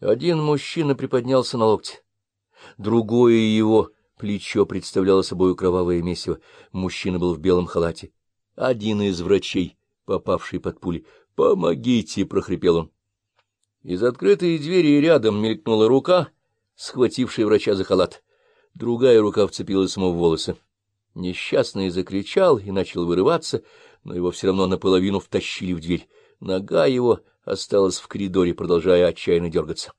Один мужчина приподнялся на локте. Другое его плечо представляло собой кровавое месиво. Мужчина был в белом халате. Один из врачей, попавший под пули. «Помогите!» — прохрипел он. Из открытой двери рядом мелькнула рука, схватившая врача за халат. Другая рука вцепилась ему в волосы. Несчастный закричал и начал вырываться, но его все равно наполовину втащили в дверь. Нога его осталась в коридоре, продолжая отчаянно дергаться.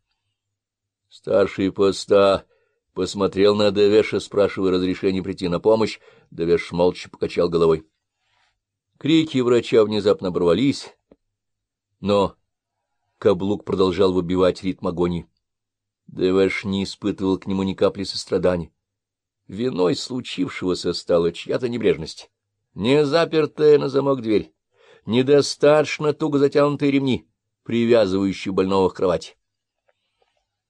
Старший поста посмотрел на Девеша, спрашивая разрешения прийти на помощь. Девеш молча покачал головой. Крики врача внезапно оборвались, но каблук продолжал выбивать ритм агонии. Девеш не испытывал к нему ни капли сострадания. Виной случившегося стала чья-то небрежность. Не запертая на замок дверь, недостаточно туго затянутые ремни, привязывающие больного к кровати.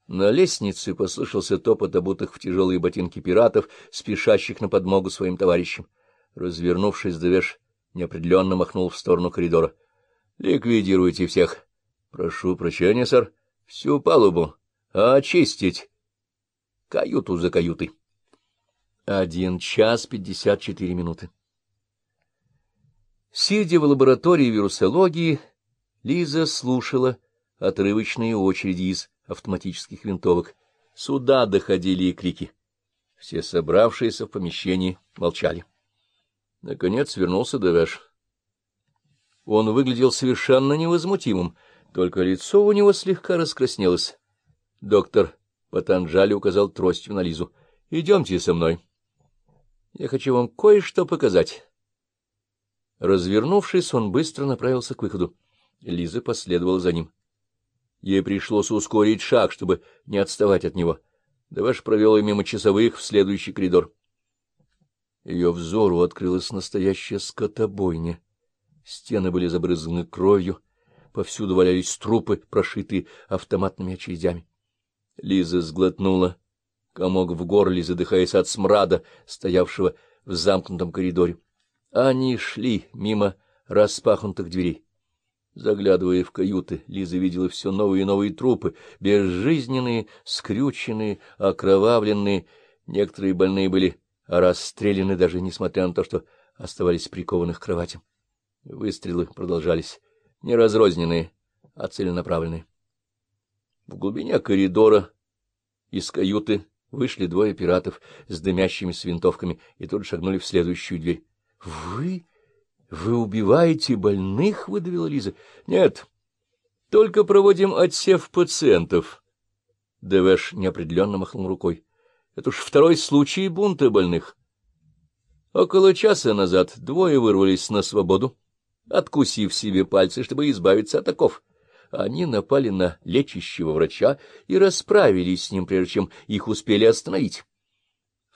На лестнице послышался топот обутых в тяжелые ботинки пиратов, спешащих на подмогу своим товарищам. Развернувшись, Девеш неопределенно махнул в сторону коридора. — Ликвидируйте всех. — Прошу прощения, сэр. Всю палубу. Очистить. Каюту за каютой. Один час пятьдесят четыре минуты. Сидя в лаборатории вирусологии, Лиза слушала отрывочные очереди из автоматических винтовок. Сюда доходили и крики. Все собравшиеся в помещении молчали. Наконец вернулся Девеш. Он выглядел совершенно невозмутимым, только лицо у него слегка раскраснелось. Доктор Патанджали указал тростью на Лизу. — Идемте со мной. — я хочу вам кое-что показать. Развернувшись, он быстро направился к выходу. Лиза последовала за ним. Ей пришлось ускорить шаг, чтобы не отставать от него. Даваш провел ее мимо часовых в следующий коридор. Ее взору открылась настоящая скотобойня. Стены были забрызганы кровью, повсюду валялись трупы, прошитые автоматными очередями. Лиза сглотнула комок в горле, задыхаясь от смрада, стоявшего в замкнутом коридоре. Они шли мимо распахнутых дверей. Заглядывая в каюты, Лиза видела все новые и новые трупы, безжизненные, скрюченные, окровавленные. Некоторые больные были расстреляны, даже несмотря на то, что оставались прикованы к кроватям. Выстрелы продолжались, не разрозненные, а целенаправленные. В глубине коридора из каюты Вышли двое пиратов с дымящимися винтовками и тут шагнули в следующую дверь. — Вы? Вы убиваете больных? — выдавила Лиза. — Нет, только проводим отсев пациентов. Девеш неопределенно махнул рукой. — Это уж второй случай бунта больных. Около часа назад двое вырвались на свободу, откусив себе пальцы, чтобы избавиться от оков они напали на лечащего врача и расправились с ним, прежде чем их успели остановить.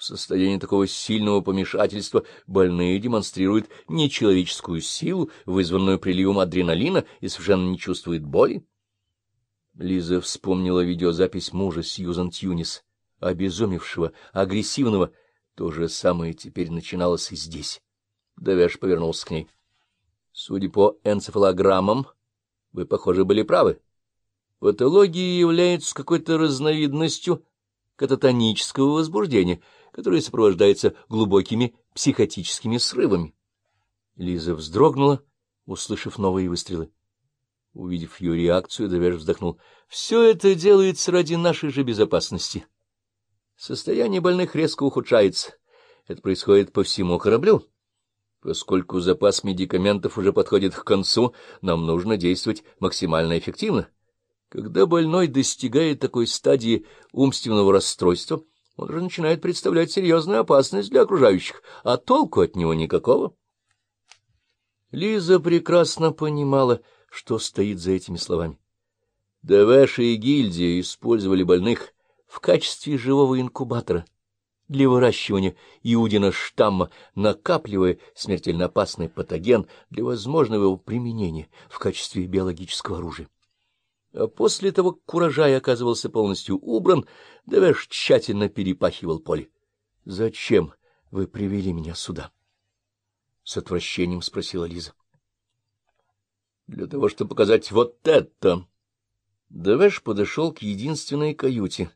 В состоянии такого сильного помешательства больные демонстрируют нечеловеческую силу, вызванную приливом адреналина, и совершенно не чувствуют боли. Лиза вспомнила видеозапись мужа Сьюзан Тюнис, обезумевшего, агрессивного. То же самое теперь начиналось и здесь. Давяш повернулся к ней. Судя по энцефалограммам, вы, похоже, были правы. Патология является какой-то разновидностью кататонического возбуждения, которое сопровождается глубокими психотическими срывами. Лиза вздрогнула, услышав новые выстрелы. Увидев ее реакцию, Довеш вздохнул. — Все это делается ради нашей же безопасности. Состояние больных резко ухудшается. Это происходит по всему кораблю. Поскольку запас медикаментов уже подходит к концу, нам нужно действовать максимально эффективно. Когда больной достигает такой стадии умственного расстройства, он уже начинает представлять серьезную опасность для окружающих, а толку от него никакого. Лиза прекрасно понимала, что стоит за этими словами. ДВШ и гильдия использовали больных в качестве живого инкубатора — для выращивания Иудина штамма, накапливая смертельно опасный патоген для возможного его применения в качестве биологического оружия. А после того, как урожай оказывался полностью убран, Девеш тщательно перепахивал поле. — Зачем вы привели меня сюда? — с отвращением спросила Лиза. — Для того, чтобы показать вот это. Девеш подошел к единственной каюте,